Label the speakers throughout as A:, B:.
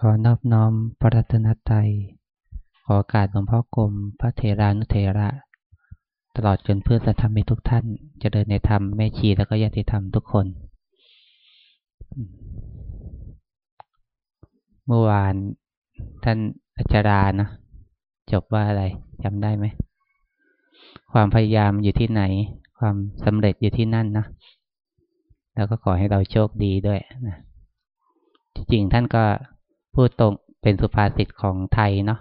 A: ขอนอบน้อมพระรัตนตรัย ขอโอกาสหลวงพ่อกรมพระเทรานุเทระ ตลอดจนเพื่อนสัทธรรมทุกท่านจเจริญในธรรมแม่ชีแล้วก็ญาติธรรมทุกคน เมื่อวานท่านอาจารย์นะจบว่าอะไรจำได้ไหม ความพยายามอยู่ที่ไหน ความสำเร็จอยู่ที่นั่นนะ แล้วก็ขอให้เราโชคดีด้วยนะ จริงท่านก็พูดตรงเป็นสุภาษิตของไทยเนาะ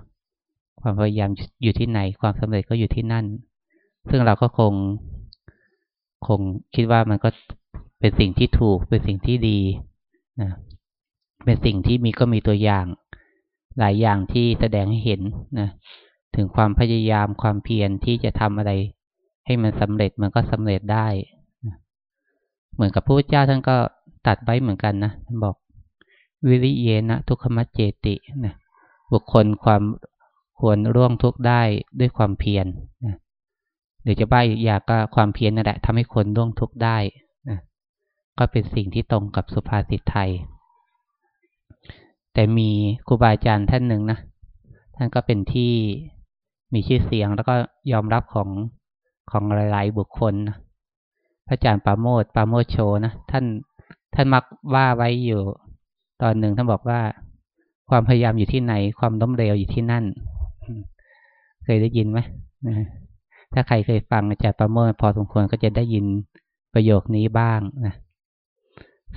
A: ความพยายามอยู่ที่ไหน ความสำเร็จก็อยู่ที่นั่น ซึ่งเราก็คง คงคิดว่ามันก็เป็นสิ่งที่ถูก เป็นสิ่งที่ดีนะเป็นสิ่งที่มีก็มีตัวอย่าง หลายอย่างที่แสดงให้เห็นนะถึงความพยายามความเพียรที่จะทำอะไร ให้มันสำเร็จมันก็สำเร็จได้เหมือนกับพระพุทธเจ้าท่านก็ตัดไว้เหมือนกันนะท่านบอก วิริเยนะทุกขมัจเจตินะบุคคลความควรร่วงทุกข์ได้ด้วยความเพียรนะหรือจะบ้าอยากก็ความเพียรนั่นแหละทำให้คนร่วงทุกข์ได้นะก็เป็นสิ่งที่ตรงกับสุภาษิตไทย แต่มีครูบาอาจารย์ท่านหนึ่งนะท่านก็เป็นที่มีชื่อเสียงแล้วก็ยอมรับของของหลาย ๆ บุคคลนะพระอาจารย์ปาโมดปาโมดโชนะท่านท่านมักว่าไว้อยู่ ตอนหนึ่งท่านบอกว่า ความพยายามอยู่ที่ไหน ความล้มเหลวอยู่ที่นั่น เคยได้ยินไหมนะถ้าใครเคยฟังอาจารย์ประเมินพอสมควรก็จะได้ยินประโยคนี้บ้างนะ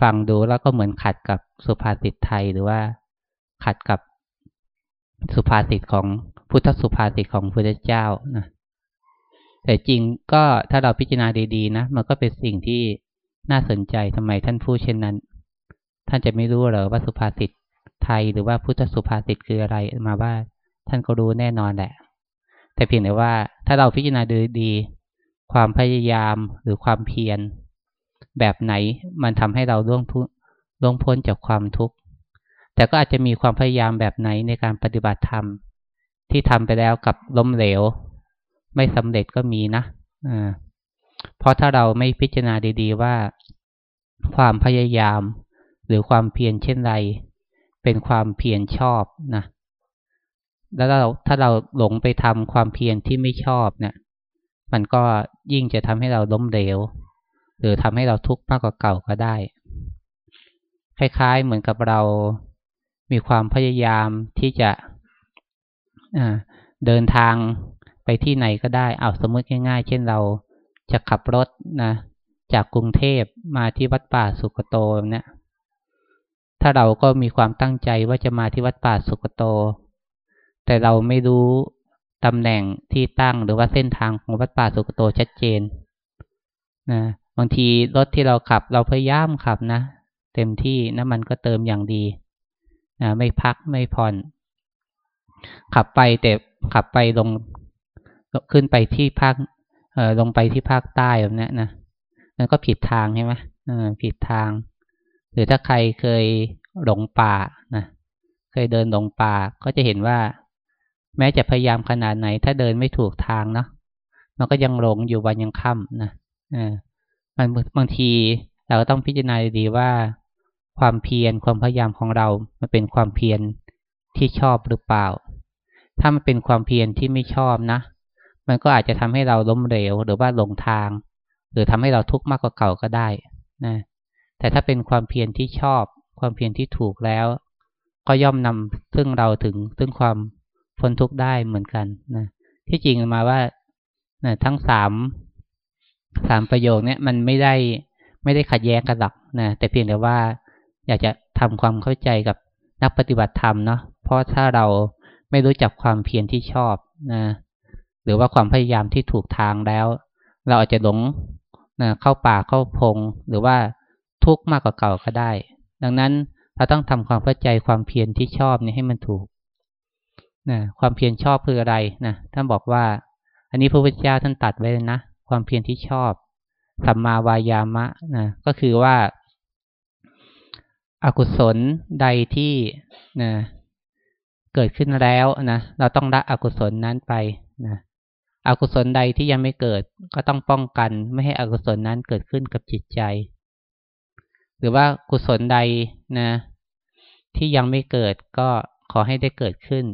A: ฟังดูแล้วก็เหมือนขัดกับสุภาษิตไทยหรือว่าขัดกับสุภาษิตของพุทธสุภาษิตของพระเจ้านะแต่จริงก็ถ้าเราพิจารณาดีๆนะมันก็เป็นสิ่งที่น่าสนใจทำไมท่านพูดเช่นนั้น ท่านจะไม่รู้หรอว่าสุภาษิตไทยหรือว่าพุทธสุภาษิตคืออะไรมาว่า ท่านก็รู้แน่นอนแหละ แต่เพียงแต่ว่าถ้าเราพิจารณาดูดี ความพยายามหรือความเพียร แบบไหนมันทำให้เราล่วงทุล่วงพ้นจากความทุกข์แต่ก็อาจจะมีความพยายามแบบไหนในการปฏิบัติธรรม ที่ทำไปแล้วกับล้มเหลว ไม่สำเร็จก็มีนะอ่าเพราะถ้าเราไม่พิจารณาดี ๆ ว่า ความพยายาม หรือความเพียรเช่นไร เป็นความเพียรชอบนะ แล้วเราถ้าเราหลงไปทำความเพียรที่ไม่ชอบเนะี่ย มันก็ยิ่งจะทำให้เราล้มเหลว หรือทำให้เราทุกข์มากกว่าเก่าก็ได้ คล้ายๆเหมือนกับเรามีความพยายามที่จะเดินทางไปที่ไหนก็ได้ เอาสมมติง่าย ๆ เช่นเราจะขับรถนะจากกรุงเทพมาที่วัดป่าสุกโตเนี่ย ถ้าเราก็มีความตั้งใจว่าจะมาที่วัดป่าสุกโต แต่เราไม่รู้ตำแหน่งที่ตั้งหรือว่าเส้นทางของวัดป่าสุกโตชัดเจนนะบางทีรถที่เราขับเราพยายามขับนะ เต็มที่น้ำมันก็เติมอย่างดีนะไม่พักไม่ผ่อน ขับไปแต่ขับไปลงขึ้นไปที่ภาคเอ่อลงไปที่ภาคใต้แบบนี้นะนั่นก็ผิดทางใช่ไหมผิดทาง หรือถ้าใครเคยหลงป่านะเคยเดินหลงป่าก็จะเห็นว่า แม้จะพยายามขนาดไหน ถ้าเดินไม่ถูกทางเนาะมันก็ยังหลงอยู่วันยังค่ำนะอ่ามันบางทีเราก็ต้องพิจารณาดีว่า ความเพียรความพยายามของเรามันเป็นความเพียรที่ชอบหรือเปล่า ถ้ามันเป็นความเพียรที่ไม่ชอบนะ มันก็อาจจะทำให้เราล้มเหลวหรือว่าหลงทาง หรือทำให้เราทุกข์มากกว่าเก่าก็ได้นะ แต่ถ้าเป็นความเพียรที่ชอบ ความเพียรที่ถูกแล้ว ก็ย่อมนำซึ่งเราถึงซึ่งความพ้นทุกข์ได้เหมือนกันนะที่จริงมาว่านะทั้งสามสามประโยคเนี้ยมันไม่ได้ไม่ได้ขัดแย้งกันหรอกนะแต่เพียงแต่ว่า อยากจะทำความเข้าใจกับนักปฏิบัติธรรมเนาะเพราะถ้าเราไม่รู้จักความเพียรที่ชอบนะหรือว่าความพยายามที่ถูกทางแล้ว เราอาจจะหลงนะเข้าป่าเข้าพง หรือว่า ทุกข์มากกว่าเก่าก็ได้ ดังนั้นเราต้องทำความเข้าใจความเพียรที่ชอบนี่ให้มันถูกนะความเพียรชอบคืออะไรนะท่านบอกว่า อันนี้พระพุทธเจ้าท่านตัดไว้เลยนะความเพียรที่ชอบสัมมาวายามะนะก็คือว่าอากุศลใดที่นะเกิดขึ้นแล้วนะเราต้องละอกุศลนั้นไปนะอกุศลใดที่ยังไม่เกิด ก็ต้องป้องกันไม่ให้อกุศลนั้นเกิดขึ้นกับจิตใจ หรือว่ากุศลใดนะ ที่ยังไม่เกิดก็ขอให้ได้เกิดขึ้น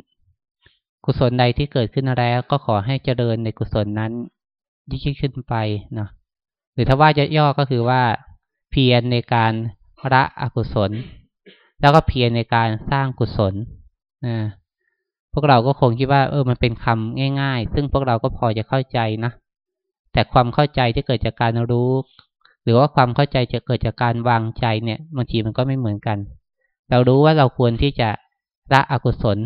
A: กุศลใดที่เกิดขึ้นแล้ว ก็ขอให้เจริญในกุศลนั้นยิ่งขึ้นไปเนาะหรือถ้าว่าจะย่อก็คือว่าเพียรในการละอกุศล แล้วก็เพียรในการสร้างกุศลนะพวกเราก็คงคิดว่า เออมันเป็นคำง่าย ๆ ซึ่งพวกเราก็พอจะเข้าใจนะแต่ความเข้าใจที่เกิดจากการรู้ หรือว่าความเข้าใจจะเกิดจากการวางใจเนี่ยบางทีมันก็ไม่เหมือนกัน เรารู้ว่าเราควรที่จะละอกุศล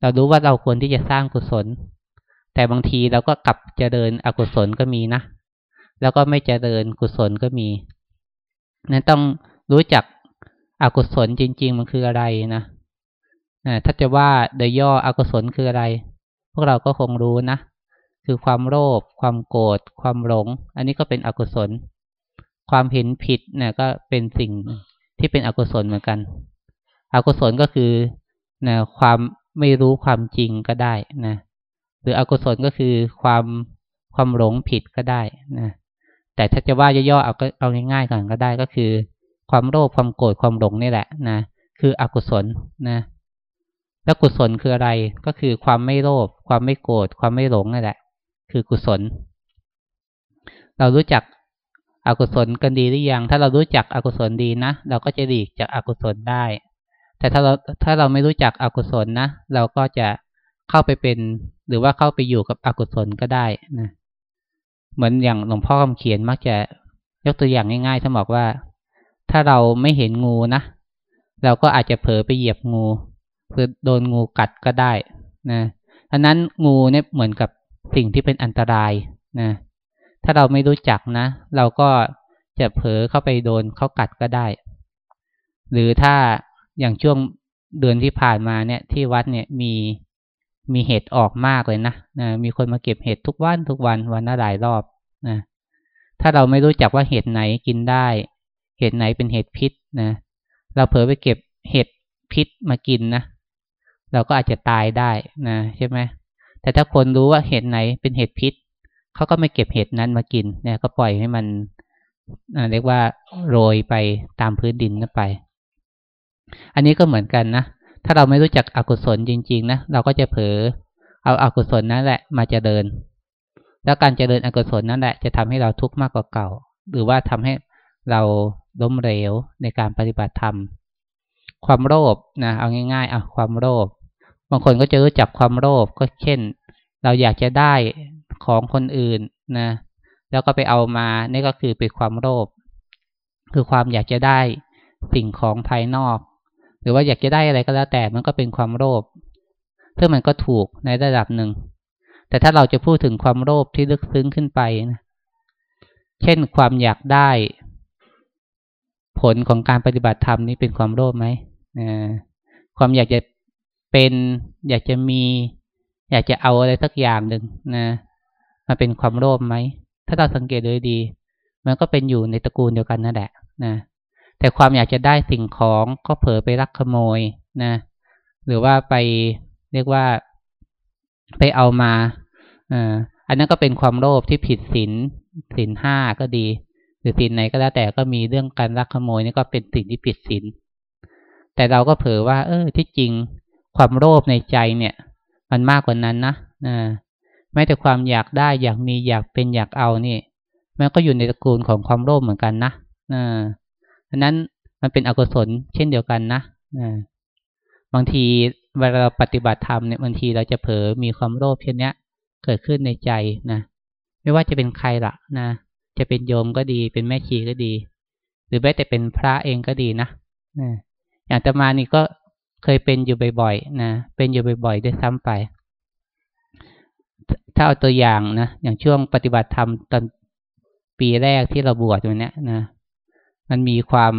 A: เรารู้ว่าเราควรที่จะสร้างกุศล แต่บางทีเราก็กลับเจริญอกุศลก็มีนะ แล้วก็ไม่เจริญกุศลก็มีนั้นต้องรู้จักอกุศลจริง ๆ มันคืออะไรนะถ้าจะว่าโดยย่ออกุศลคืออะไร พวกเราก็คงรู้นะ คือความโลภความโกรธความหลง อันนี้ก็เป็นอกุศล ความเห็นผิดนะก็เป็นสิ่งที่เป็นอกุศลเหมือนกัน อกุศลก็คือนะความไม่รู้ความจริงก็ได้นะหรืออกุศลก็คือความความหลงผิดก็ได้นะแต่ถ้าจะว่าย่อๆเอาก็เอาง่ายๆก่อนก็ได้ก็คือ ความโลภความโกรธความหลงนี่แหละนะคืออกุศลนะแล้วกุศลคืออะไรก็คือความไม่โลภความไม่โกรธความไม่หลงนั่นแหละ คือกุศล เรารู้จักอกุศลกันดีหรือยัง ถ้าเรารู้จักอกุศลดีนะ เราก็จะหลีกจากอกุศลได้ แต่ถ้าเราถ้าเราไม่รู้จักอกุศลนะ เราก็จะเข้าไปเป็น หรือว่าเข้าไปอยู่กับอกุศลก็ได้นะ เหมือนอย่างหลวงพ่อคำเขียนมักจะยกตัวอย่างง่ายๆท่านบอกว่า ถ้าเราไม่เห็นงูนะ เราก็อาจจะเผลอไปเหยียบงู คือโดนงูกัดก็ได้นะอันนั้นงูเนี่ยเหมือนกับ สิ่งที่เป็นอันตรายนะ ถ้าเราไม่รู้จักนะ เราก็จะเผลอเข้าไปโดนเขากัดก็ได้ หรือถ้าอย่างช่วงเดือนที่ผ่านมาเนี่ย ที่วัดเนี่ยมีมีเห็ดออกมากเลยนะนะ มีคนมาเก็บเห็ดทุกวันทุกวันวันละหลายรอบนะ ถ้าเราไม่รู้จักว่าเห็ดไหนกินได้ เห็ดไหนเป็นเห็ดพิษนะ เราเผลอไปเก็บเห็ดพิษมากินนะ เราก็อาจจะตายได้นะใช่ไหม แต่ถ้าคนรู้ว่าเห็ดไหนเป็นเห็ดพิษเขาก็ไม่เก็บเห็ดนั้นมากินเนี่ยก็ปล่อยให้มันเรียกว่าโรยไปตามพื้นดินนั่นไป อันนี้ก็เหมือนกันนะ ถ้าเราไม่รู้จักอกุศลจริง ๆ นะ เราก็จะเผลอเอาอากุศลนั่นแหละมาเจริญ แล้วการเจริญอกุศลนั่นแหละจะทำให้เราทุกข์มากกว่าเก่า หรือว่าทำให้เราล้มเหลวในการปฏิบัติธรรม ความโลภนะ เอาง่ายๆเอาความโลภ บางคนก็จะรู้จักความโลภก็เช่น เราอยากจะได้ของคนอื่นนะ แล้วก็ไปเอามานี่ก็คือเป็นความโลภคือความอยากจะได้สิ่งของภายนอก หรือว่าอยากจะได้อะไรก็แล้วแต่มันก็เป็นความโลภซึ่งมันก็ถูกในระดับหนึ่ง แต่ถ้าเราจะพูดถึงความโลภที่ลึกซึ้งขึ้นไปนะเช่นความอยากได้ ผลของการปฏิบัติธรรมนี้เป็นความโลภไหมความอยากจะ เป็น อยากจะมี อยากจะเอาอะไรสักอย่างหนึ่งนะมันเป็นความโลภไหม ถ้าเราสังเกตดูดี มันก็เป็นอยู่ในตระกูลเดียวกันนั่นแหละนะแต่ความอยากจะได้สิ่งของก็เผลอไปรักขโมยนะหรือว่าไปเรียกว่าไปเอามาอ่าอันนั้นก็เป็นความโลภที่ผิดศีลศีลห้าก็ดี หรือศีลไหนก็แล้วแต่ก็มีเรื่องการรักขโมยนี่ก็เป็นสิ่งที่ผิดศีลแต่เราก็เผลอว่า เออที่จริง ความโลภในใจเนี่ย มันมากกว่านั้นนะนะแม้แต่ความอยากได้อยากมีอยากเป็นอยากเอานี่มันก็อยู่ในตระกูลของความโลภเหมือนกันนะนะดังนั้นมันเป็นอกุศลเช่นเดียวกันนะนะบางทีเวลาเราปฏิบัติธรรมเนี่ยบางทีเราจะเผลอมีความโลภเช่นนี้ย เกิดขึ้นในใจนะไม่ว่าจะเป็นใครละนะจะเป็นโยมก็ดี เป็นแม่ชีก็ดี หรือแม้แต่เป็นพระเองก็ดีนะอย่างตมานี่ก็ เคยเป็นอยู่บ่อยๆนะเป็นอยู่บ่อยๆด้วยซ้ำไป ถ้าเอาตัวอย่างนะอย่างช่วงปฏิบัติธรรมตอนปีแรกที่เราบวชอยู่เนี้นะมันมีความ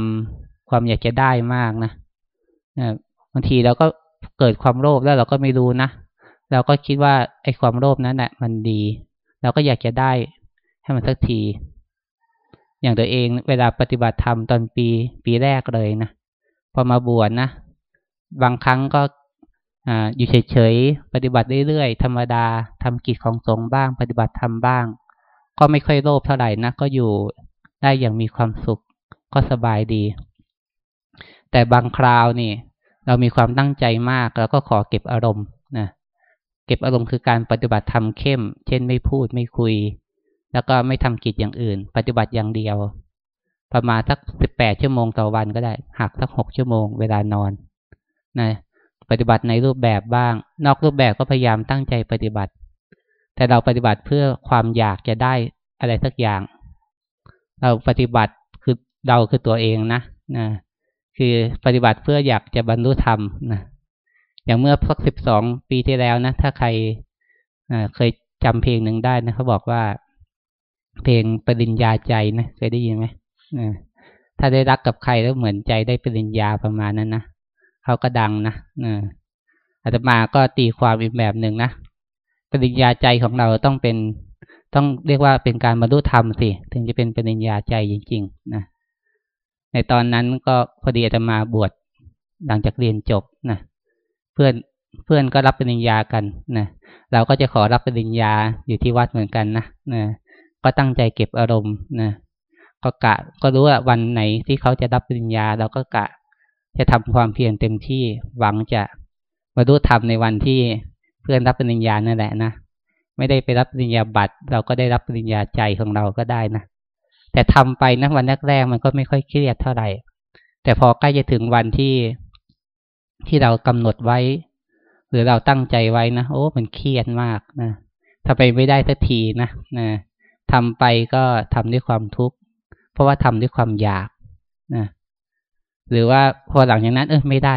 A: ความอยากจะได้มากนะนะบางทีเราก็เกิดความโลภแล้วเราก็ไม่รู้นะเราก็คิดว่าไอ้ความโลภนั้นแหละมันดี เราก็อยากจะได้ให้มันสักที อย่างตัวเองเวลาปฏิบัติธรรมตอนปีปีแรกเลยนะพอมาบวชนะ บางครั้งก็อยู่เฉยๆ ปฏิบัติเรื่อยๆ ธรรมดาทำกิจของสงฆ์บ้าง ปฏิบัติธรรมบ้าง ก็ไม่ค่อยโลภเท่าไหร่นะก็อยู่ได้อย่างมีความสุขก็สบายดี แต่บางคราวนี่ เรามีความตั้งใจมากเราก็ขอเก็บอารมณ์นะเก็บอารมณ์คือการปฏิบัติทำเข้ม เช่นไม่พูดไม่คุย แล้วก็ไม่ทำกิจอย่างอื่น ปฏิบัติอย่างเดียว ประมาณสักสิบแปดชั่วโมงต่อวันก็ได้หักสักหกชั่วโมงเวลานอน นะปฏิบัติในรูปแบบบ้าง นอกรูปแบบก็พยายามตั้งใจปฏิบัติ แต่เราปฏิบัติเพื่อความอยากจะได้อะไรสักอย่าง เราปฏิบัติคือเราคือตัวเองนะนะคือปฏิบัติเพื่ออยากจะบรรลุธรรมนะอย่างเมื่อสักสิบสองปีที่แล้วนะ ถ้าใครเคยจำเพลงหนึ่งได้นะเขาบอกว่า เพลงปริญญาใจนะเคยได้ยินไหมถ้าได้รักกับใครแล้วเหมือนใจได้ปริญญาประมาณนั้นนะ เขาก็ดังนะอาตมาก็ตีความอีกแบบหนึ่งนะปริญญาใจของเราต้องเป็นต้องเรียกว่าเป็นการบรรลุธรรมสิ ถึงจะเป็นปริญญาใจจริง ๆ นะ ในตอนนั้นก็พอดีอาตมาบวชหลังจากเรียนจบนะเพื่อนเพื่อนก็รับปริญญากันนะเราก็จะขอรับปริญญาอยู่ที่วัดเหมือนกันนะนะก็ตั้งใจเก็บอารมณ์นะก็กะก็รู้ว่าวันไหนที่เขาจะรับปริญญา เราก็กะ จะทำความเพียรเต็มที่หวังจะมาดูทำในวันที่เพื่อนรับปริญญานั่นแหละนะไม่ได้ไปรับปริญญาบัตร เราก็ได้รับปริญญาใจของเราก็ได้นะแต่ทำไปนะวันแรกๆมันก็ไม่ค่อยเครียดเท่าไหร่ แต่พอใกล้จะถึงวันที่ที่เรากำหนดไว้ หรือเราตั้งใจไว้นะโอ้มันเครียดมากนะถ้าไปไม่ได้สักทีนะนะทำไปก็ทำด้วยความทุกข์เพราะว่าทำด้วยความอยากนะ หรือว่าพอหลังจากนั้น เออไม่ได้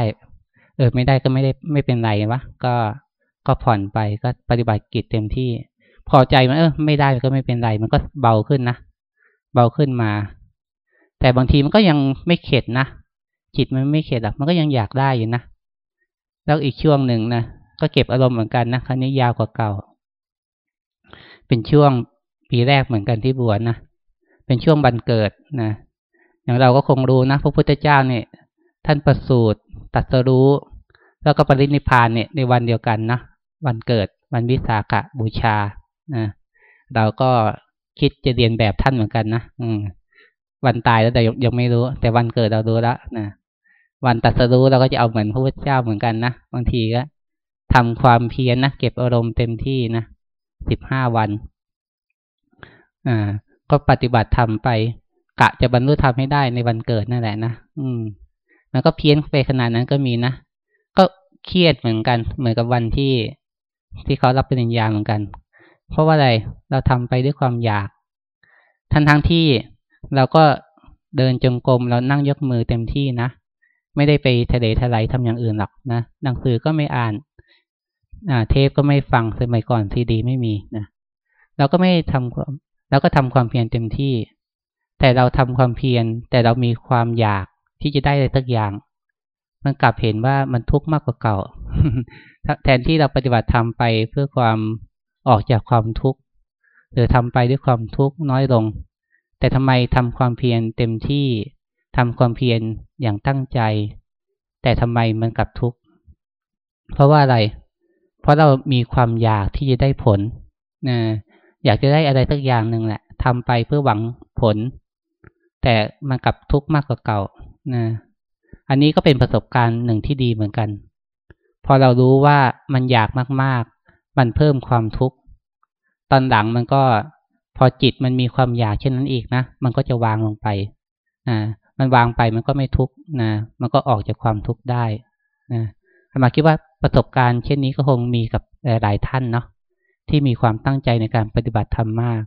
A: เออ ไม่ได้ก็ไม่ได้ไม่เป็นไรวะก็ก็ผ่อนไปก็ปฏิบัติกิจเต็มที่ พอใจมันเออไม่ได้ก็ไม่เป็นไร มันก็เบาขึ้นนะเบาขึ้นมา แต่บางทีมันก็ยังไม่เข็ดนะจิตมันไม่เข็ดหรอกมันก็ยังอยากได้อยู่นะแล้วอีกช่วงหนึ่งนะก็เก็บอารมณ์เหมือนกันนะครั้นี้ยาวกว่าเก่า เป็นช่วงปีแรกเหมือนกันที่บวชนะเป็นช่วงบันเกิดนะ อย่างเราก็คงรู้นะพระพุทธเจ้าเนี่ย ท่านประสูติตัดสรู้ แล้วก็ปรินิพานเนี่ยในวันเดียวกันนะวันเกิดวันวิสาขบูชานะเราก็คิดจะเรียนแบบท่านเหมือนกันนะอืม วันตายแล้วแต่ยังไม่รู้ แต่วันเกิดเรารู้แล้วนะวันตัดสรู้เราก็จะเอาเหมือนพระพุทธเจ้าเหมือนกันนะบางทีก็ทำความเพียรนนะเก็บอารมณ์เต็มที่นะสิบห้าวัน อ่า ก็ปฏิบัติทำไป กะจะบรรลุธรรมให้ได้ในวันเกิดนั่นแหละนะอืม มันก็เพี้ยนไปขนาดนั้นก็มีนะ ก็เครียดเหมือนกัน เหมือนกับวันที่ที่เขารับปริญญาเหมือนกัน เพราะว่าอะไรเราทำไปด้วยความอยากทั้งทั้งที่เราก็เดินจงกรมเรานั่งยกมือเต็มที่นะไม่ได้ไปทะเลทลายทำอย่างอื่นหรอกนะหนังสือก็ไม่อ่าน อ่า เทปก็ไม่ฟังสมัยก่อนซีดีไม่มีนะเราก็ไม่ทำความเราก็ทำความเพียรเต็มที่ แต่เราทำความเพียร แต่เรามีความอยากที่จะได้อะไรสักอย่าง มันกลับเห็นว่ามันทุกข์มากกว่าเก่า แทนที่เราปฏิบัติทำไปเพื่อความออกจากความทุกข์หรือทำไปด้วยความทุกข์น้อยลง แต่ทำไมทำความเพียรเต็มที่ทำความเพียรอย่างตั้งใจ แต่ทำไมมันกลับทุกข์เพราะว่าอะไร เพราะเรามีความอยากที่จะได้ผลนะอยากจะได้อะไรสักอย่างหนึ่งแหละทำไปเพื่อหวังผล แต่มันกลับทุกข์มากกว่าเก่านะอันนี้ก็เป็นประสบการณ์หนึ่งที่ดีเหมือนกัน พอเรารู้ว่ามันอยากมากมันเพิ่มความทุกข์ ตอนหลังมันก็พอจิตมันมีความอยากเช่นนั้นอีกนะ มันก็จะวางลงไปนะมันวางไปมันก็ไม่ทุกข์นะ มันก็ออกจากความทุกข์ได้นะมาคิดว่าประสบการณ์เช่นนี้ก็คงมีกับหลายท่านเนาะที่มีความตั้งใจในการปฏิบัติธรรมมาก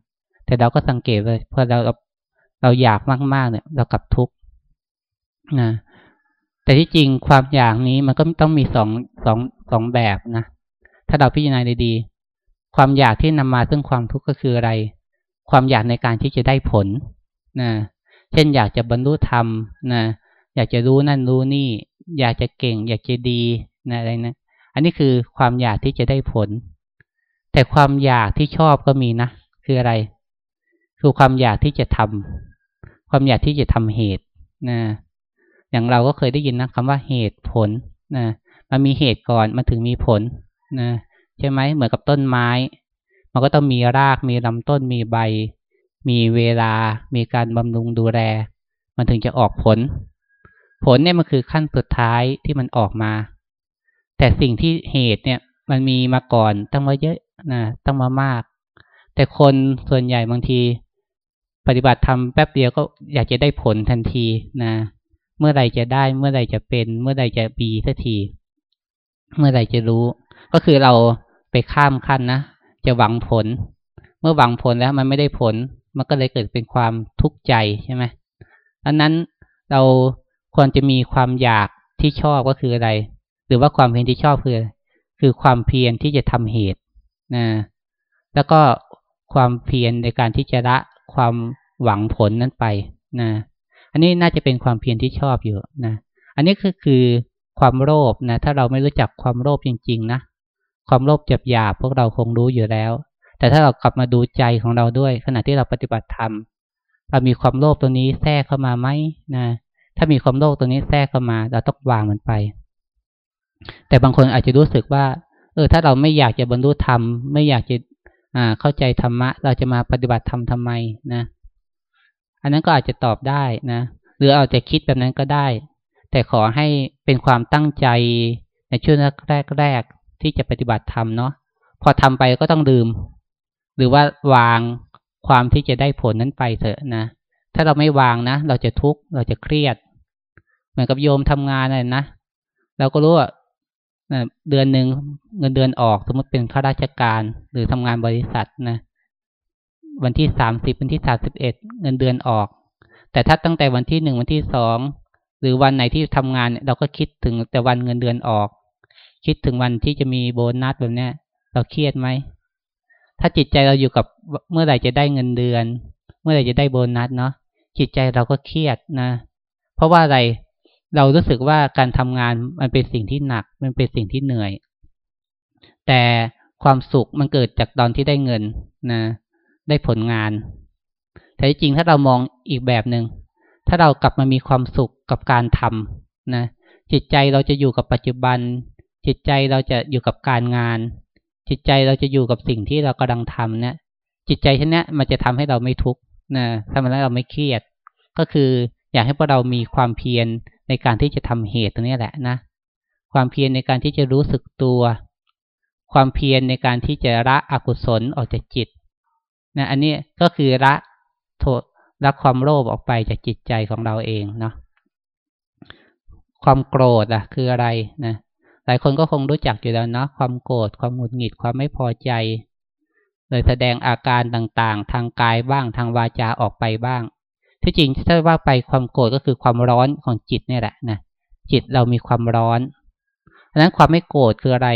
A: แต่เราก็สังเกตเลยพอเรา เราอยากมากๆเนี่ย เรากลับทุกข์นะแต่ที่จริงความอยากนี้มันก็ต้องมีสองสองสองแบบนะถ้าเราพิจารณาดีๆความอยากที่นำมาซึ่งความทุกข์ก็คืออะไร ความอยากในการที่จะได้ผลนะเช่นอยากจะบรรลุธรรมนะอยากจะรู้นั่นรู้นี่ อยากจะเก่ง อยากจะดีนะอะไรนะอันนี้คือความอยากที่จะได้ผล แต่ความอยากที่ชอบก็มีนะคืออะไร คือความอยากที่จะทำความอยากที่จะทำเหตุนะอย่างเราก็เคยได้ยินนะคำว่าเหตุผลนะมันมีเหตุก่อนมันถึงมีผลนะใช่ไหมเหมือนกับต้นไม้ มันก็ต้องมีรากมีลำต้นมีใบ มีเวลา มีการบำรุงดูแล มันถึงจะออกผล ผลเนี่ยมันคือขั้นสุดท้ายที่มันออกมา แต่สิ่งที่เหตุเนี่ย มันมีมาก่อนตั้งมาเยอะนะตั้งมามาก แต่คนส่วนใหญ่บางที ปฏิบัติทำแป๊บเดียวก็อยากจะได้ผลทันทีนะ เมื่อไรจะได้ เมื่อไรจะเป็น เมื่อไรจะปีสักที เมื่อไรจะรู้ ก็คือเราไปข้ามขั้นนะ จะหวังผล เมื่อหวังผลแล้วมันไม่ได้ผล มันก็เลยเกิดเป็นความทุกข์ใจใช่ไหมดังนั้นเราควรจะมีความอยากที่ชอบก็คืออะไร หรือว่าความเพียรที่ชอบคือคือความเพียรที่จะทำเหตุนะแล้วก็ความเพียรในการที่จะละ ความหวังผลนั้นไปนะ อันนี้น่าจะเป็นความเพียรที่ชอบอยู่นะ อันนี้ก็คือความโลภนะ ถ้าเราไม่รู้จักความโลภจริง ๆ นะ ความโลภจับหยาบพวกเราคงรู้อยู่แล้ว แต่ถ้าเรากลับมาดูใจของเราด้วย ขณะที่เราปฏิบัติธรรม เรามีความโลภตัวนี้แทรกเข้ามาไหมนะ ถ้ามีความโลภตัวนี้แทรกเข้ามา เราต้องวางมันไป แต่บางคนอาจจะรู้สึกว่า เออ ถ้าเราไม่อยากจะบรรลุธรรม ไม่อยากจะ เข้าใจธรรมะ เราจะมาปฏิบัติธรรมทำไมนะ อันนั้นก็อาจจะตอบได้นะ หรืออาจจะคิดแบบนั้นก็ได้ แต่ขอให้เป็นความตั้งใจในช่วงแรกๆที่จะปฏิบัติธรรมเนาะพอทำไปก็ต้องลืม หรือว่าวางความที่จะได้ผลนั้นไปเถอะนะ ถ้าเราไม่วางนะ เราจะทุกข์เราจะเครียด เหมือนกับโยมทำงานเลยนะเราก็รู้ว่า เดือนหนึ่งเงินเดือนออกสมมติเป็นข้าราชการหรือทำงานบริษัทนะวันที่สามสิบวันที่สามสิบเอ็ดเงินเดือนออก แต่ถ้าตั้งแต่วันที่หนึ่งวันที่สองหรือวันไหนที่ทำงานเราก็คิดถึงแต่วันเงินเดือนออก คิดถึงวันที่จะมีโบนัสแบบนี้เราเครียดไหมถ้าจิตใจเราอยู่กับเมื่อไหร่จะได้เงินเดือน เมื่อไหร่จะได้โบนัสเนาะจิตใจเราก็เครียดนะ เพราะว่าอะไร เรารู้สึกว่าการทำงานมันเป็นสิ่งที่หนัก มันเป็นสิ่งที่เหนื่อย แต่ความสุขมันเกิดจากตอนที่ได้เงินนะ ได้ผลงาน แต่จริงถ้าเรามองอีกแบบหนึง่งถ้าเรากลับมามีความสุขกับการทำนะ จิตใจเราจะอยู่กับปัจจุบัน จิตใจเราจะอยู่กับการงาน จิตใจเราจะอยู่กับสิ่งที่เรากำลังทำเนี่ย จิตใจเช่นนี้มันจะทำให้เราไม่ทุกข์นะทำให้เราไม่เครียด ก็คืออยากให้พวกเรามีความเพียร ในการที่จะทำเหตุตรงนี้แหละนะ ความเพียรในการที่จะรู้สึกตัว ความเพียรในการที่จะละอกุศลออกจากจิตนะอันนี้ก็คือละโทษละความโลภออกไปจากจิตใจของเราเองเนาะความโกรธอะคืออะไรนะหลายคนก็คงรู้จักอยู่แล้วเนาะความโกรธความหงุดหงิดความไม่พอใจเลยแสดงอาการต่างๆ ทางกายบ้างทางวาจาออกไปบ้าง ที่จริงถ้าว่าไปความโกรธก็คือความร้อนของจิตนี่แหละนะจิตเรามีความร้อนดังนั้นความไม่โกรธคืออะไร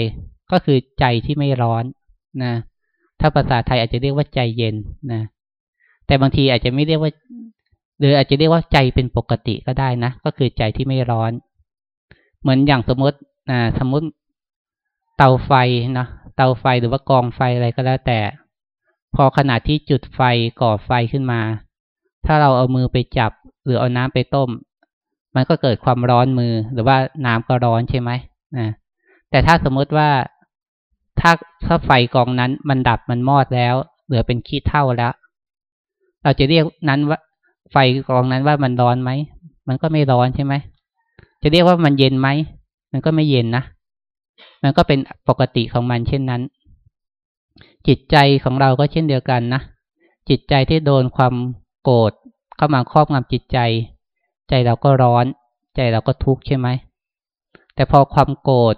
A: ก็คือใจที่ไม่ร้อนนะ ถ้าภาษาไทยอาจจะเรียกว่าใจเย็นนะ แต่บางทีอาจจะไม่เรียกว่า หรืออาจจะเรียกว่าใจเป็นปกติก็ได้นะก็คือใจที่ไม่ร้อน เหมือนอย่างสมมตินะสมมติเตาไฟนะเตาไฟหรือว่ากองไฟอะไรก็แล้วแต่ พอขณะที่จุดไฟก่อไฟขึ้นมา ถ้าเราเอามือไปจับ หรือเอาน้ำไปต้ม มันก็เกิดความร้อนมือ หรือว่าน้ำก็ร้อนใช่ไหมนะแต่ถ้าสมมติว่าถ้าถ้าไฟกองนั้นมันดับมันมอดแล้ว เหลือเป็นขี้เท่าแล้ว เราจะเรียกนั้นว่า ไฟกองนั้นว่ามันร้อนไหมมันก็ไม่ร้อนใช่ไหมจะเรียกว่ามันเย็นไหมมันก็ไม่เย็นนะมันก็เป็นปกติของมันเช่นนั้น จิตใจของเราก็เช่นเดียวกันนะจิตใจที่โดนความ โกรธเข้ามาครอบงำจิตใจ ใจเราก็ร้อน ใจเราก็ทุกข์ใช่ไหม แต่พอความโกรธ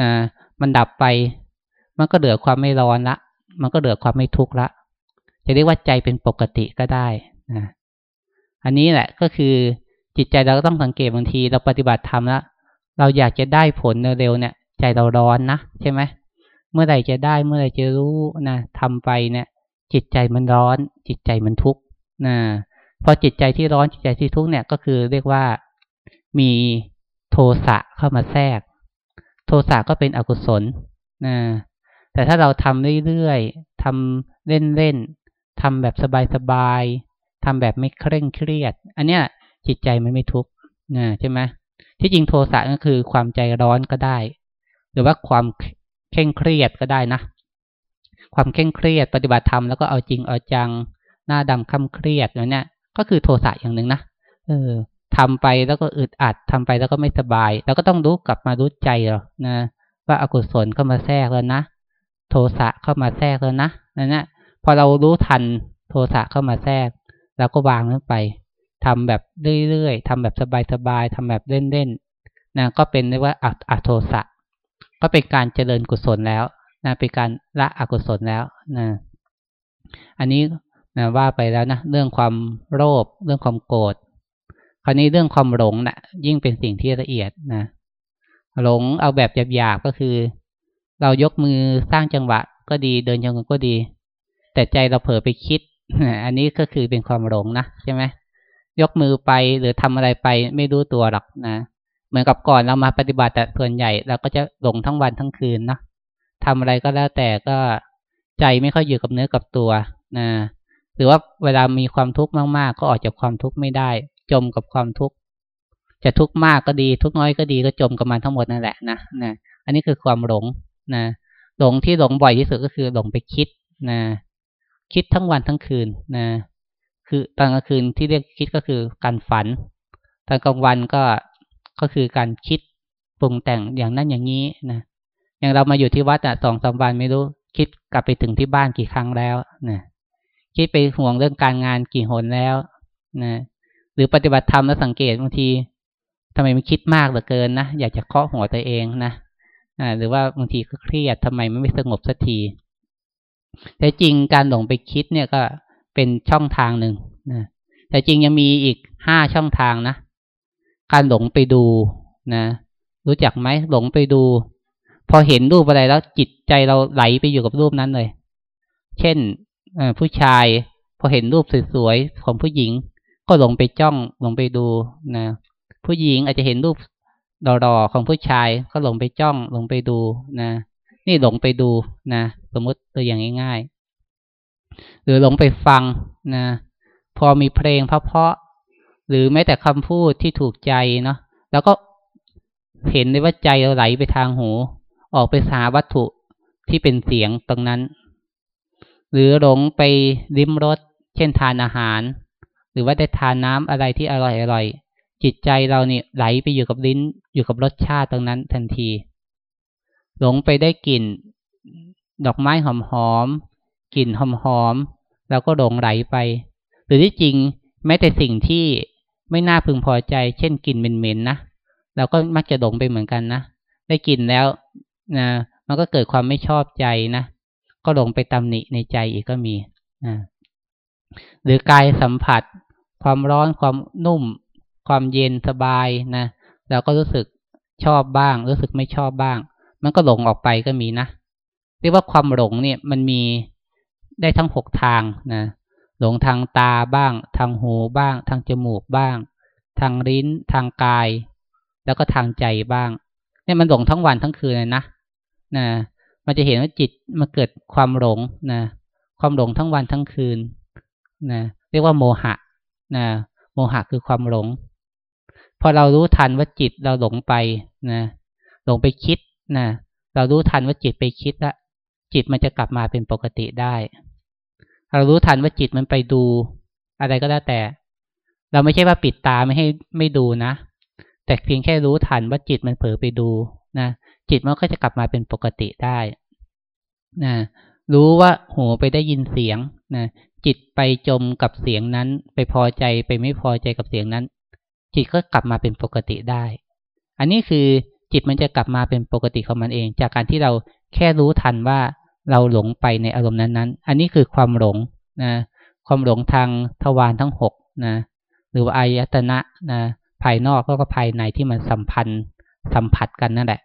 A: นะมันดับไป มันก็เหลือความไม่ร้อนละ มันก็เหลือความไม่ทุกข์ละ จะเรียกว่าใจเป็นปกติก็ได้นะอันนี้แหละก็คือจิตใจเราก็ต้องสังเกตบางที เราปฏิบัติธรรมแล้วเราอยากจะได้ผลเร็วๆเนี่ย ใจเราร้อนนะใช่ไหมเมื่อไหร่จะได้เมื่อไหร่จะรู้นะทำไปเนี่ย จิตใจมันร้อน จิตใจมันทุกข์ นะพอจิตใจที่ร้อนจิตใจที่ทุกข์เนี่ยก็คือเรียกว่ามีโทสะเข้ามาแทรก โทสะก็เป็นอกุศลนะแต่ถ้าเราทำเรื่อยๆทำเล่นๆทำแบบสบายๆทำแบบไม่เคร่งเครียด อันเนี้ยจิตใจมันไม่ทุกข์นะใช่ไหมที่จริงโทสะก็คือความใจร้อนก็ได้ หรือว่าความเคร่งเครียดก็ได้นะ ความเคร่งเครียดปฏิบัติธรรมแล้วก็เอาจริงเอาจัง หน้าดำคำเครียดอย่างเนี้ยก็คือโทสะอย่างหนึ่งนะเออทำไปแล้วก็อึดอัดทำไปแล้วก็ไม่สบายเราก็ต้องรู้กลับมารู้ใจเรานะ ว่าอากุศลเข้ามาแทรกแล้วนะโทสะเข้ามาแทรกแล้วนะนั่นนะพอเรารู้ทันโทสะเข้ามาแทรกเราก็วางมันไปทำแบบเรื่อยๆทำแบบสบายๆทำแบบเล่นๆนะก็เป็นเรียกว่าอัตโทสะก็เป็นการเจริญกุศลแล้วนะเป็นการละอกุศลแล้วนะอันนี้ นะว่าไปแล้วนะเรื่องความโลภเรื่องความโกรธคราวนี้เรื่องความหลงนะ่ะ ยิ่งเป็นสิ่งที่ละเอียดนะหลงเอาแบบหยาบๆก็คือ เรายกมือสร้างจังหวะก็ดีเดินจงกรมก็ดี แต่ใจเราเผลอไปคิดอันนี้ก็คือเป็นความหลงนะใช่ไหมยกมือไปหรือทำอะไรไปไม่รู้ตัวหรอกนะเหมือนกับก่อนเรามาปฏิบัติแต่ส่วนใหญ่เราก็จะหลงทั้งวันทั้งคืนนะทำอะไรก็แล้วแต่ก็ใจไม่ค่อยอยู่กับเนื้อกับตัวนะ หรือว่าเวลามีความทุกข์มากๆ ก็ออกจากความทุกข์ไม่ได้ จมกับความทุกข์จะทุกข์มากก็ดี ทุกข์น้อยก็ดีก็จมกับมันทั้งหมดนั่นแหละนะนะอันนี้คือความหลงนะหลงที่หลงบ่อยที่สุดก็คือหลงไปคิดนะคิดทั้งวันทั้งคืนนะคือตอนกลางคืนที่เรียกคิดก็คือการฝันตอนกลางวันก็ก็คือการคิดปรุงแต่งอย่างนั้นอย่างนี้นะอย่างเรามาอยู่ที่วัดอะสองสามวันไม่รู้คิดกลับไปถึงที่บ้านกี่ครั้งแล้วนะ คิดไปห่วงเรื่องการงานกี่หนแล้วนะหรือปฏิบัติธรรมแล้วสังเกตบางทีทำไมมันคิดมากเหลือเกินนะอยากจะเคาะหัวตัวเองนะอ่าหรือว่าบางทีก็เครียดทำไมมันไม่สงบสักที แต่จริงการหลงไปคิดเนี่ยก็เป็นช่องทางหนึ่งนะแต่จริงยังมีอีกห้าช่องทางนะการหลงไปดูนะรู้จักไหมหลงไปดู พอเห็นรูปอะไรแล้วจิตใจเราไหลไปอยู่กับรูปนั้นเลย เช่น ผู้ชายพอเห็นรูปสวยๆของผู้หญิง ก็หลงไปจ้องหลงไปดูนะผู้หญิงอาจจะเห็นรูปดอๆของผู้ชายก็หลงไปจ้องหลงไปดูนะนี่หลงไปดูนะสมมติตัวอย่างง่ายๆ หรือหลงไปฟังนะพอมีเพลงเพราะๆหรือแม้แต่คำพูดที่ถูกใจเนาะแล้วก็เห็นได้ว่าใจเราไหลไปทางหู ออกไปหาวัตถุที่เป็นเสียงตรงนั้น หรือหลงไปริมรสเช่นทานอาหาร หรือว่าได้ทานน้ำอะไรที่อร่อยอร่อยจิตใจเราเนี่ยไหลไปอยู่กับลิ้นอยู่กับรสชาติตรงนั้นทันที หลงไปได้กลิ่น ดอกไม้หอมๆกลิ่นหอมๆแล้วก็หลงไหลไป หรือที่จริงแม้แต่สิ่งที่ไม่น่าพึงพอใจ เช่นกลิ่นเหม็นๆนะเราก็มักจะหลงไปเหมือนกันนะได้กลิ่นแล้วนะมันก็เกิดความไม่ชอบใจนะ ก็หลงไปตำหนิในใจอีกก็มีนะหรือกายสัมผัส ความร้อนความนุ่ม ความเย็นสบายนะเราก็รู้สึกชอบบ้าง รู้สึกไม่ชอบบ้าง มันก็หลงออกไปก็มีนะเรียกว่าความหลงเนี่ยมันมีได้ทั้งหกทางนะหลงทางตาบ้าง ทางหูบ้าง ทางจมูกบ้าง ทางลิ้น ทางกาย แล้วก็ทางใจบ้างเนี่ยมันหลงทั้งวันทั้งคืนเลยนะนะ มันจะเห็นว่าจิตมันเกิดความหลงนะ ความหลงทั้งวันทั้งคืนนะเรียกว่าโมหะนะโมหะคือความหลง พอเรารู้ทันว่าจิตเราหลงไปนะหลงไปคิดนะเรารู้ทันว่าจิตไปคิดละจิตมันจะกลับมาเป็นปกติได้ เรารู้ทันว่าจิตมันไปดู อะไรก็แล้วแต่ เราไม่ใช่ว่าปิดตาไม่ให้ไม่ดูนะ แต่เพียงแค่รู้ทันว่าจิตมันเผลอไปดูนะ จิตมันก็จะกลับมาเป็นปกติได้นะรู้ว่าหูไปได้ยินเสียงนะจิตไปจมกับเสียงนั้น ไปพอใจไปไม่พอใจกับเสียงนั้น จิตก็กลับมาเป็นปกติได้ อันนี้คือจิตมันจะกลับมาเป็นปกติของมันเอง จากการที่เราแค่รู้ทันว่าเราหลงไปในอารมณ์นั้นๆ อันนี้คือความหลงนะความหลงทางทวารทั้งหกนะหรือว่าอายตนะนะภายนอกแล้วก็ภายในที่มันสัมพันธ์สัมผัสกันนั่นแหละ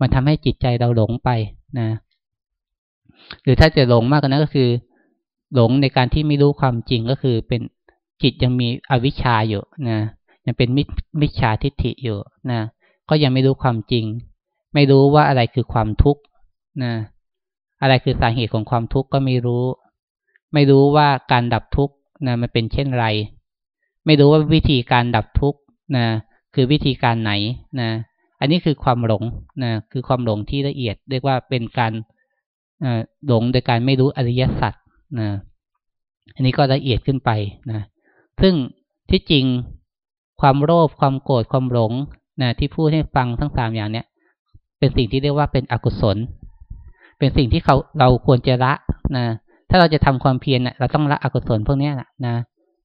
A: มันทำให้จิตใจเราหลงไปนะ หรือถ้าจะหลงมากกว่านั้นก็คือ หลงในการที่ไม่รู้ความจริงก็คือเป็นจิตยังมีอวิชชาอยู่นะยังเป็นมิจฉาทิฏฐิอยู่นะก็ยังไม่รู้ความจริง ไม่รู้ว่าอะไรคือความทุกข์นะอะไรคือสาเหตุของความทุกข์ก็ไม่รู้ ไม่รู้ว่าการดับทุกข์นะมันเป็นเช่นไร ไม่รู้ว่าวิธีการดับทุกข์นะคือวิธีการไหนนะ อันนี้คือความหลงนะคือความหลงที่ละเอียด เรียกว่าเป็นการหลงโดยการไม่รู้อริยสัจนะอันนี้ก็ละเอียดขึ้นไปนะซึ่งที่จริงความโลภความโกรธความหลงนะที่พูดให้ฟังทั้งสามอย่างเนี้ยเป็นสิ่งที่เรียกว่าเป็นอกุศล เป็นสิ่งที่เขาเราควรจะละนะถ้าเราจะทำความเพียรนะเราต้องละอกุศลพวกนี้นะนะ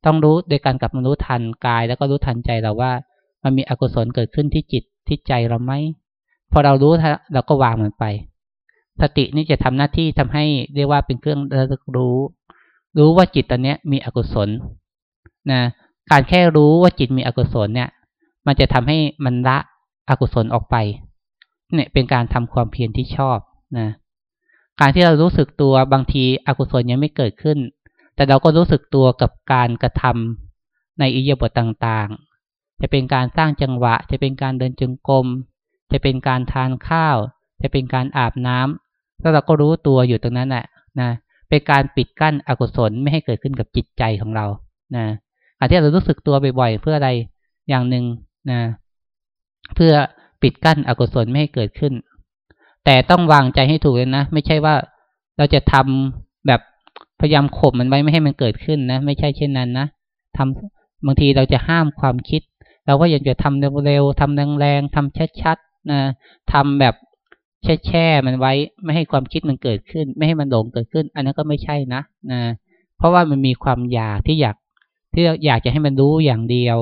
A: ต้องรู้โดยการกลับมารู้ทันกาย แล้วก็รู้ทันใจเราว่า มันมีอกุศลเกิดขึ้นที่จิตที่ใจเราไหมพอเรารู้เราก็วางมันไป สตินี่จะทำหน้าที่ทำให้เรียกว่าเป็นเครื่องระลึกรู้ รู้ว่าจิตตอนนี้มีอกุศลนะการแค่รู้ว่าจิตมีอกุศลเนี่ย มันจะทำให้มันละอกุศลออกไป เนี่ยเป็นการทำความเพียรที่ชอบนะการที่เรารู้สึกตัวบางทีอกุศลยังไม่เกิดขึ้น แต่เราก็รู้สึกตัวกับการกระทำในอิยาบทต่าง จะเป็นการสร้างจังหวะ จะเป็นการเดินจงกรมจะเป็นการทานข้าว จะเป็นการอาบน้ำแล้วเราก็รู้ตัวอยู่ตรงนั้นแหละนะเป็นการปิดกั้นอกุศลไม่ให้เกิดขึ้นกับจิตใจของเรานะการที่เรารู้สึกตัวบ่อยๆเพื่ออะไรอย่างหนึ่งนะเพื่อปิดกั้นอกุศลไม่ให้เกิดขึ้น แต่ต้องวางใจให้ถูกเลยนะ ไม่ใช่ว่าเราจะทำแบบพยายามข่มมันไว้ไม่ให้มันเกิดขึ้นนะ ไม่ใช่เช่นนั้นนะทำบางทีเราจะห้ามความคิด เราก็ยังจะทำเร็วๆทำแรงๆทำชัดๆนะทำแบบแช่แช่มันไว้ ไม่ให้ความคิดมันเกิดขึ้น ไม่ให้มันหลงเกิดขึ้น อันนั้นก็ไม่ใช่นะนะ เพราะว่ามันมีความอยากที่อยากที่อยากจะให้มันรู้อย่างเดียว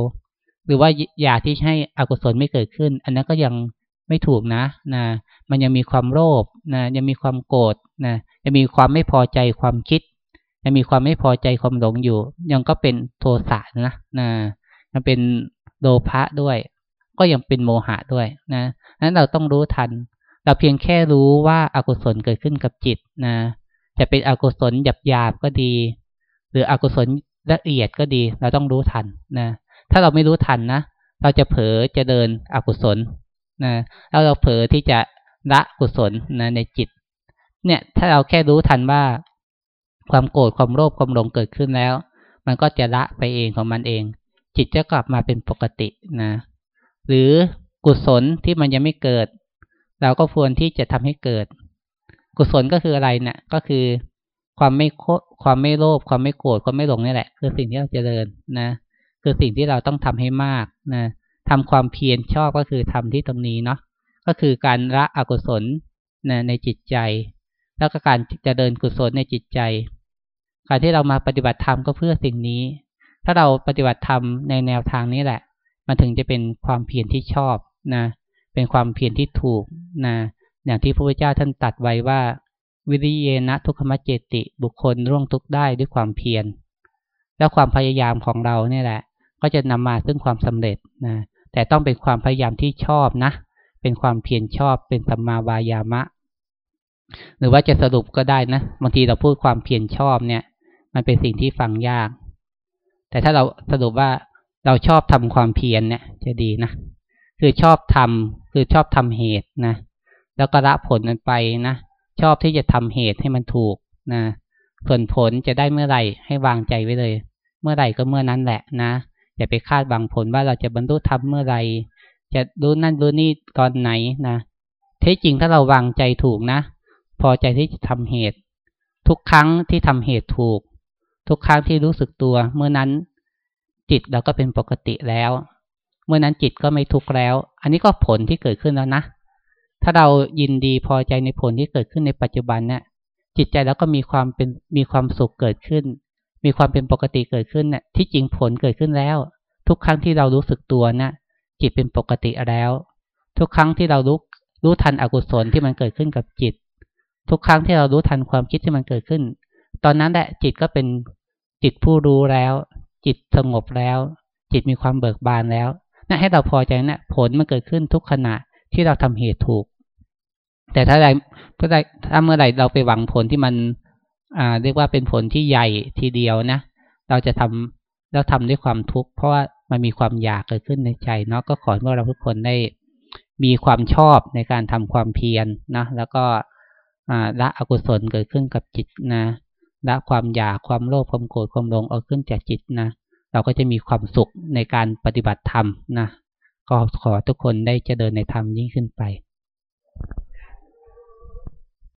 A: หรือว่าอยากที่ให้อกุศลไม่เกิดขึ้น อันนั้นก็ยังไม่ถูกนะนะ มันยังมีความโลภนะ ยังมีความโกรธนะยังมีความไม่พอใจความคิดยังมีความไม่พอใจความหลงอยู่ ยังก็เป็นโทสะนะนะมันเป็น โลภะด้วย ก็ยังเป็นโมหะด้วยนะนั้นเราต้องรู้ทัน เราเพียงแค่รู้ว่าอากุศลเกิดขึ้นกับจิตนะจะเป็นอกุศลหยาบๆก็ดี หรืออกุศลละเอียดก็ดี เราต้องรู้ทันนะถ้าเราไม่รู้ทันนะเราจะเผลอจะเดินอกุศลนะแล้วเราเผลอที่จะละกุศลนะในจิต เนี่ย ถ้าเราแค่รู้ทันว่า ความโกรธความโลภความหลงเกิดขึ้นแล้ว มันก็จะละไปเองของมันเอง จิตจะกลับมาเป็นปกตินะ หรือกุศลที่มันยังไม่เกิด เราก็ควรที่จะทำให้เกิด กุศลก็คืออะไรเนะี่ยก็คือความไม่โความไม่โลภความไม่โกรธความไม่หลงนี่แหละ คือสิ่งที่เราจเจริญนะ คือสิ่งที่เราต้องทำให้มากนะทำความเพียรชอบก็คือทำที่ตรงนี้เนาะก็คือการละอกุศลนะในจิตใจ แล้วก็การจะเดินกุศลในจิตใจ การที่เรามาปฏิบัติธรรมก็เพื่อสิ่งนี้ ถ้าเราปฏิบัติธรรมในแนวทางนี้แหละ มันถึงจะเป็นความเพียรที่ชอบนะ เป็นความเพียรที่ถูกนะ อย่างที่พระพุทธเจ้าท่านตัดไว้ว่า วิริเยนะทุกขมเจติบุคคลร่วงทุกได้ด้วยความเพียร แล้วความพยายามของเราเนี่ยแหละ ก็จะนำมาซึ่งความสำเร็จนะ แต่ต้องเป็นความพยายามที่ชอบนะ เป็นความเพียรชอบ เป็นสัมมาวายามะ หรือว่าจะสรุปก็ได้นะ บางทีเราพูดความเพียรชอบเนี่ย มันเป็นสิ่งที่ฟังยาก แต่ถ้าเราสรุปว่าเราชอบทำความเพียรเนี่ย จะดีนะ คือชอบทำคือชอบทำเหตุนะ แล้วก็ละผลมันไปนะ ชอบที่จะทำเหตุให้มันถูกนะส่วนผลจะได้เมื่อไหร่ให้วางใจไว้เลย เมื่อไหร่ก็เมื่อนั้นแหละนะอย่าไปคาดหวังผลว่าเราจะบรรลุธรรมเมื่อไหร่จะรู้นั่นรู้นี่ตอนไหนนะเท้จริงถ้าเราวางใจถูกนะ พอใจที่จะทำเหตุ ทุกครั้งที่ทำเหตุถูก ทุกครั้งที่รู้สึกตัว เมื่อนั้นจิตเราก็เป็นปกติแล้ว เมื่อนั้นจิตก็ไม่ทุกข์แล้ว อันนี้ก็ผลที่เกิดขึ้นแล้วนะ ถ้าเรายินดีพอใจในผลที่เกิดขึ้นในปัจจุบันเนี่ย จิตใจแล้วก็มีความเป็นมีความสุขเกิดขึ้น มีความเป็นปกติเกิดขึ้นเนี่ยที่จริงผลเกิดขึ้นแล้ว ทุกครั้งที่เรารู้สึกตัวเนะ่ะจิตเป็นปกติแล้ว ทุกครั้งที่เรารู้รู้ทันอกุศลที่มันเกิดขึ้นกับจิต ทุกครั้งที่เรารู้ทันความคิดที่มันเกิดขึ้น ตอนนั้นแหละจิตก็เป็น จิตผู้รู้แล้ว จิตสงบแล้ว จิตมีความเบิกบานแล้วนะให้เราพอใจนะ ผลมันเกิดขึ้นทุกขณะที่เราทำเหตุถูก แต่ถ้าใดเพื่อใดถ้าเมื่อใดเราไปหวังผลที่มัน อ่า เรียกว่าเป็นผลที่ใหญ่ทีเดียวนะ เราจะทำแล้วทำด้วยความทุกข์เพราะว่ามันมีความอยากเกิดขึ้นในใจเนาะก็ขอให้เราทุกคนได้มีความชอบในการทำความเพียรนนะแล้วก็ละอกุศลเกิดขึ้นกับจิตนะ ละความอยากความโลภความโกรธความหลงออกขึ้นจากจิตนะเราก็จะมีความสุขในการปฏิบัติธรรมนะก็ขอทุกคนได้เจริญในธรรมยิ่งขึ้นไป